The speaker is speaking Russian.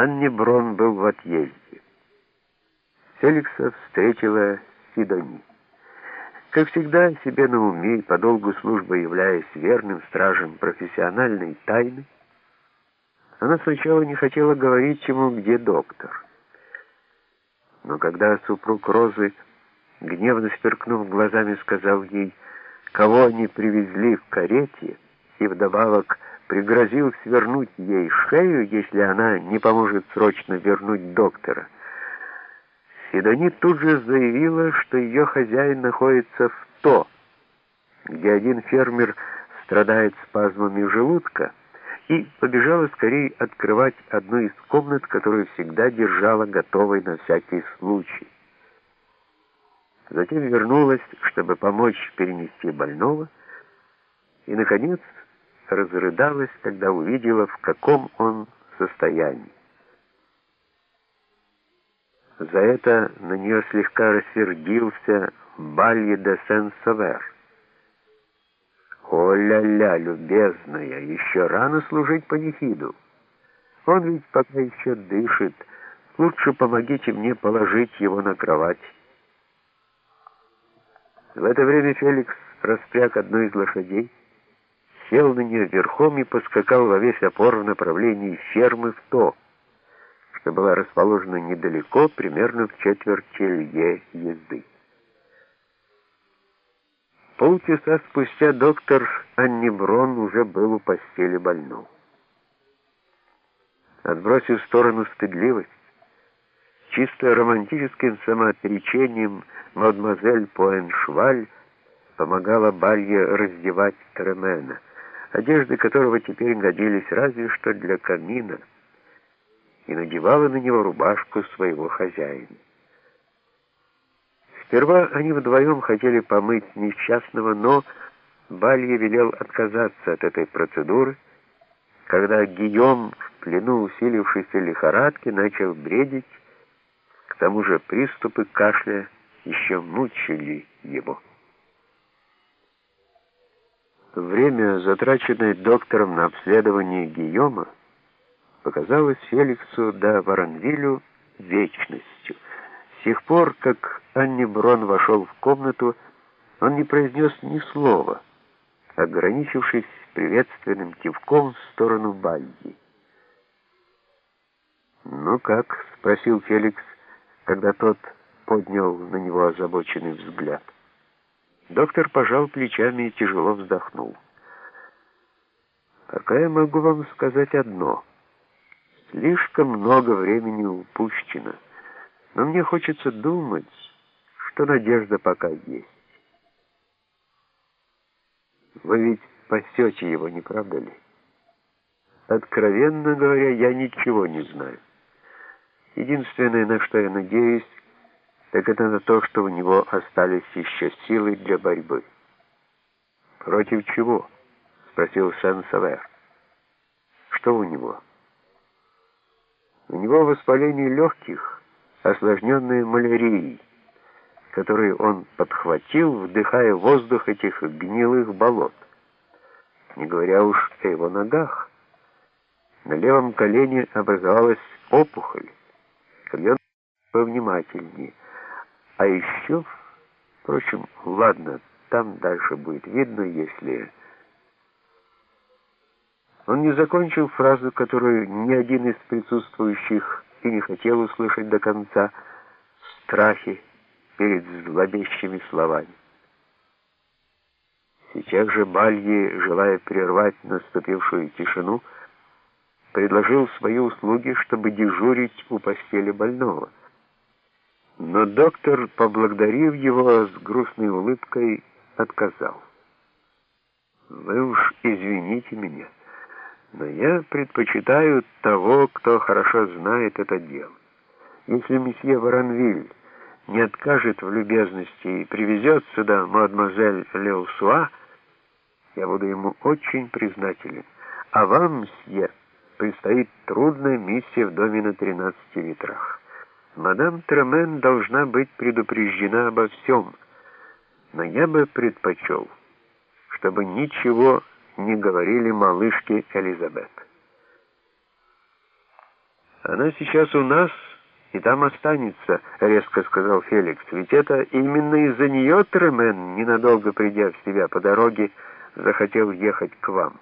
Анни Брон был в отъезде. Феликса встретила Сидони. Как всегда, себе на уме по долгу службы являясь верным стражем профессиональной тайны, она сначала не хотела говорить ему, где доктор. Но когда супруг Розы, гневно сверкнув глазами, сказал ей, кого они привезли в карете, и вдобавок пригрозил свернуть ей шею, если она не поможет срочно вернуть доктора, Сидони тут же заявила, что ее хозяин находится в То, где один фермер страдает спазмами желудка, и побежала скорее открывать одну из комнат, которую всегда держала готовой на всякий случай. Затем вернулась, чтобы помочь перенести больного, и, наконец, разрыдалась, когда увидела, в каком он состоянии. За это на нее слегка рассердился Балье де Сен-Савер. «О-ля-ля, любезная, еще рано служить панихиду. Он ведь пока еще дышит. Лучше помогите мне положить его на кровать». В это время Феликс распряг одну из лошадей, сел на нее верхом и поскакал во весь опор в направлении фермы в то, что была расположена недалеко, примерно в четверти лье езды. Полчаса спустя доктор Анниброн уже был у постели больного. Отбросив в сторону стыдливость, чисто романтическим самоотречением мадемуазель Поэншваль помогала Балье раздевать Тремена, одежды которого теперь годились разве что для камина, и надевала на него рубашку своего хозяина. Сперва они вдвоем хотели помыть несчастного, но Балье велел отказаться от этой процедуры, когда Гийом в плену усилившейся лихорадки начал бредить, к тому же приступы кашля еще мучили его. Время, затраченное доктором на обследование Гийома, показалось Феликсу да Воронвилю вечностью. С тех пор, как Анни Брон вошел в комнату, он не произнес ни слова, ограничившись приветственным кивком в сторону Бальди. «Ну как?» — спросил Феликс, когда тот поднял на него озабоченный взгляд. Доктор пожал плечами и тяжело вздохнул. «Пока я могу вам сказать одно. Слишком много времени упущено, но мне хочется думать, что надежда пока есть. Вы ведь спасете его, не правда ли? Откровенно говоря, я ничего не знаю. Единственное, на что я надеюсь, так это на то, что у него остались еще силы для борьбы. «Против чего?» — спросил Сен-Савер. «Что у него?» «У него воспаление легких, осложненное малярией, которую он подхватил, вдыхая воздух этих гнилых болот. Не говоря уж о его ногах. На левом колене образовалась опухоль. Когда он повнимательнее, а еще, впрочем, ладно, там дальше будет видно, если... Он не закончил фразу, которую ни один из присутствующих и не хотел услышать до конца. Страхи перед зловещими словами. Сейчас же Бальи, желая прервать наступившую тишину, предложил свои услуги, чтобы дежурить у постели больного. Но доктор, поблагодарив его с грустной улыбкой, отказал. «Вы уж извините меня, но я предпочитаю того, кто хорошо знает это дело. Если месье Воронвиль не откажет в любезности и привезет сюда мадемуазель Леусуа, я буду ему очень признателен. А вам, мсье, предстоит трудная миссия в доме на тринадцати ветрах». Мадам Тремен должна быть предупреждена обо всем, но я бы предпочел, чтобы ничего не говорили малышке Элизабет. «Она сейчас у нас и там останется», — резко сказал Феликс. «Ведь это именно из-за нее Тремен, ненадолго придя в себя по дороге, захотел ехать к вам».